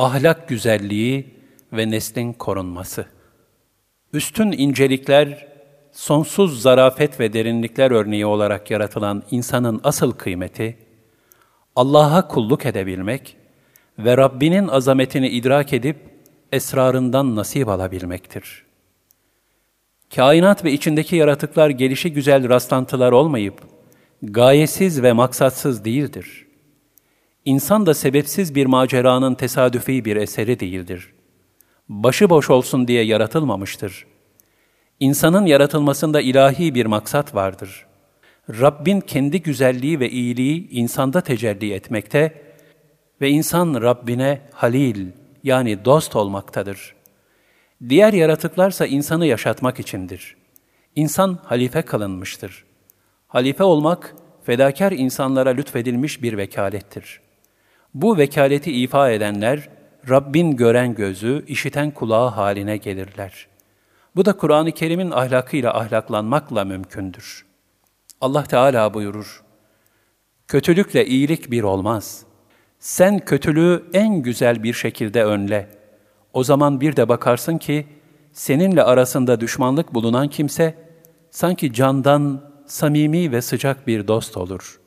ahlak güzelliği ve neslin korunması. Üstün incelikler, sonsuz zarafet ve derinlikler örneği olarak yaratılan insanın asıl kıymeti, Allah'a kulluk edebilmek ve Rabbinin azametini idrak edip esrarından nasip alabilmektir. Kainat ve içindeki yaratıklar gelişi güzel rastlantılar olmayıp, gayesiz ve maksatsız değildir. İnsan da sebepsiz bir maceranın tesadüfi bir eseri değildir. Başıboş olsun diye yaratılmamıştır. İnsanın yaratılmasında ilahi bir maksat vardır. Rabbin kendi güzelliği ve iyiliği insanda tecelli etmekte ve insan Rabbine halil yani dost olmaktadır. Diğer yaratıklarsa insanı yaşatmak içindir. İnsan halife kılınmıştır. Halife olmak, fedakar insanlara lütfedilmiş bir vekalettir. Bu vekaleti ifa edenler, Rabbin gören gözü, işiten kulağı haline gelirler. Bu da Kur'an-ı Kerim'in ahlakıyla ahlaklanmakla mümkündür. Allah Teala buyurur, Kötülükle iyilik bir olmaz. Sen kötülüğü en güzel bir şekilde önle. O zaman bir de bakarsın ki, seninle arasında düşmanlık bulunan kimse, sanki candan samimi ve sıcak bir dost olur.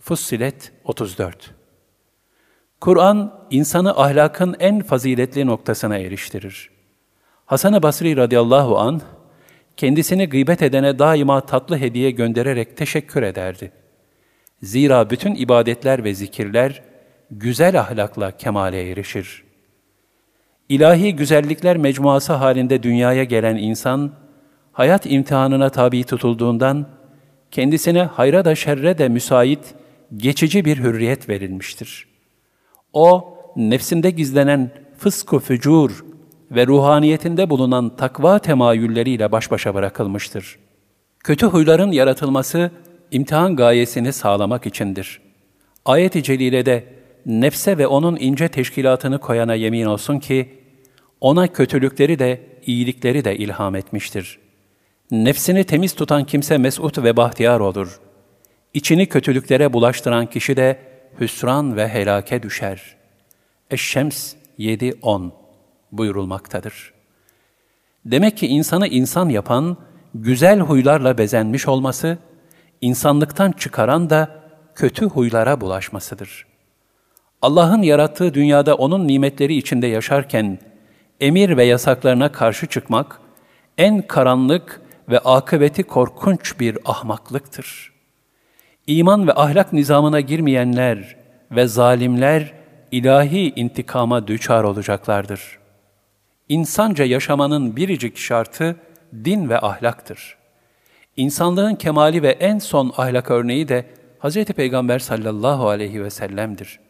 Fussilet 34 Kur'an, insanı ahlakın en faziletli noktasına eriştirir. Hasan-ı Basri radıyallahu an kendisini gıybet edene daima tatlı hediye göndererek teşekkür ederdi. Zira bütün ibadetler ve zikirler güzel ahlakla kemale erişir. İlahi güzellikler mecmuası halinde dünyaya gelen insan, hayat imtihanına tabi tutulduğundan, kendisine hayra da şerre de müsait, geçici bir hürriyet verilmiştir. O, nefsinde gizlenen fısku fücur ve ruhaniyetinde bulunan takva temayülleriyle baş başa bırakılmıştır. Kötü huyların yaratılması, imtihan gayesini sağlamak içindir. Ayet-i Celile'de nefse ve onun ince teşkilatını koyana yemin olsun ki, ona kötülükleri de, iyilikleri de ilham etmiştir. Nefsini temiz tutan kimse mesut ve bahtiyar olur. İçini kötülüklere bulaştıran kişi de hüsran ve helake düşer. Eşşems 7-10 buyurulmaktadır. Demek ki insanı insan yapan, güzel huylarla bezenmiş olması, insanlıktan çıkaran da kötü huylara bulaşmasıdır. Allah'ın yarattığı dünyada onun nimetleri içinde yaşarken, emir ve yasaklarına karşı çıkmak, en karanlık ve akıbeti korkunç bir ahmaklıktır. İman ve ahlak nizamına girmeyenler ve zalimler ilahi intikama düçar olacaklardır. İnsanca yaşamanın biricik şartı din ve ahlaktır. İnsanlığın kemali ve en son ahlak örneği de Hz. Peygamber sallallahu aleyhi ve sellem'dir.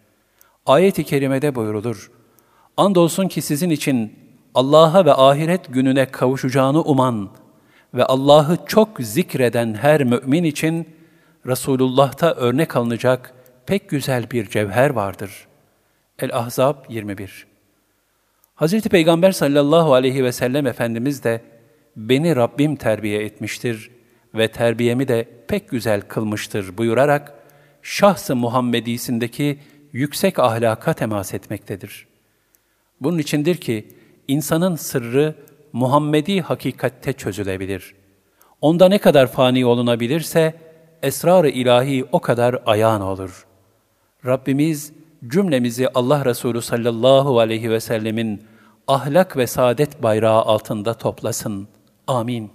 Ayet-i kerimede buyurulur, Andolsun ki sizin için Allah'a ve ahiret gününe kavuşacağını uman ve Allah'ı çok zikreden her mümin için Resulullah'ta örnek alınacak pek güzel bir cevher vardır. El-Ahzab 21 Hz. Peygamber sallallahu aleyhi ve sellem Efendimiz de beni Rabbim terbiye etmiştir ve terbiyemi de pek güzel kılmıştır buyurarak şahs-ı Muhammedisindeki yüksek ahlaka temas etmektedir. Bunun içindir ki insanın sırrı Muhammedi hakikatte çözülebilir. Onda ne kadar fani olunabilirse, esrar-ı ilahi o kadar ayağın olur. Rabbimiz cümlemizi Allah Resulü sallallahu aleyhi ve sellemin ahlak ve saadet bayrağı altında toplasın. Amin.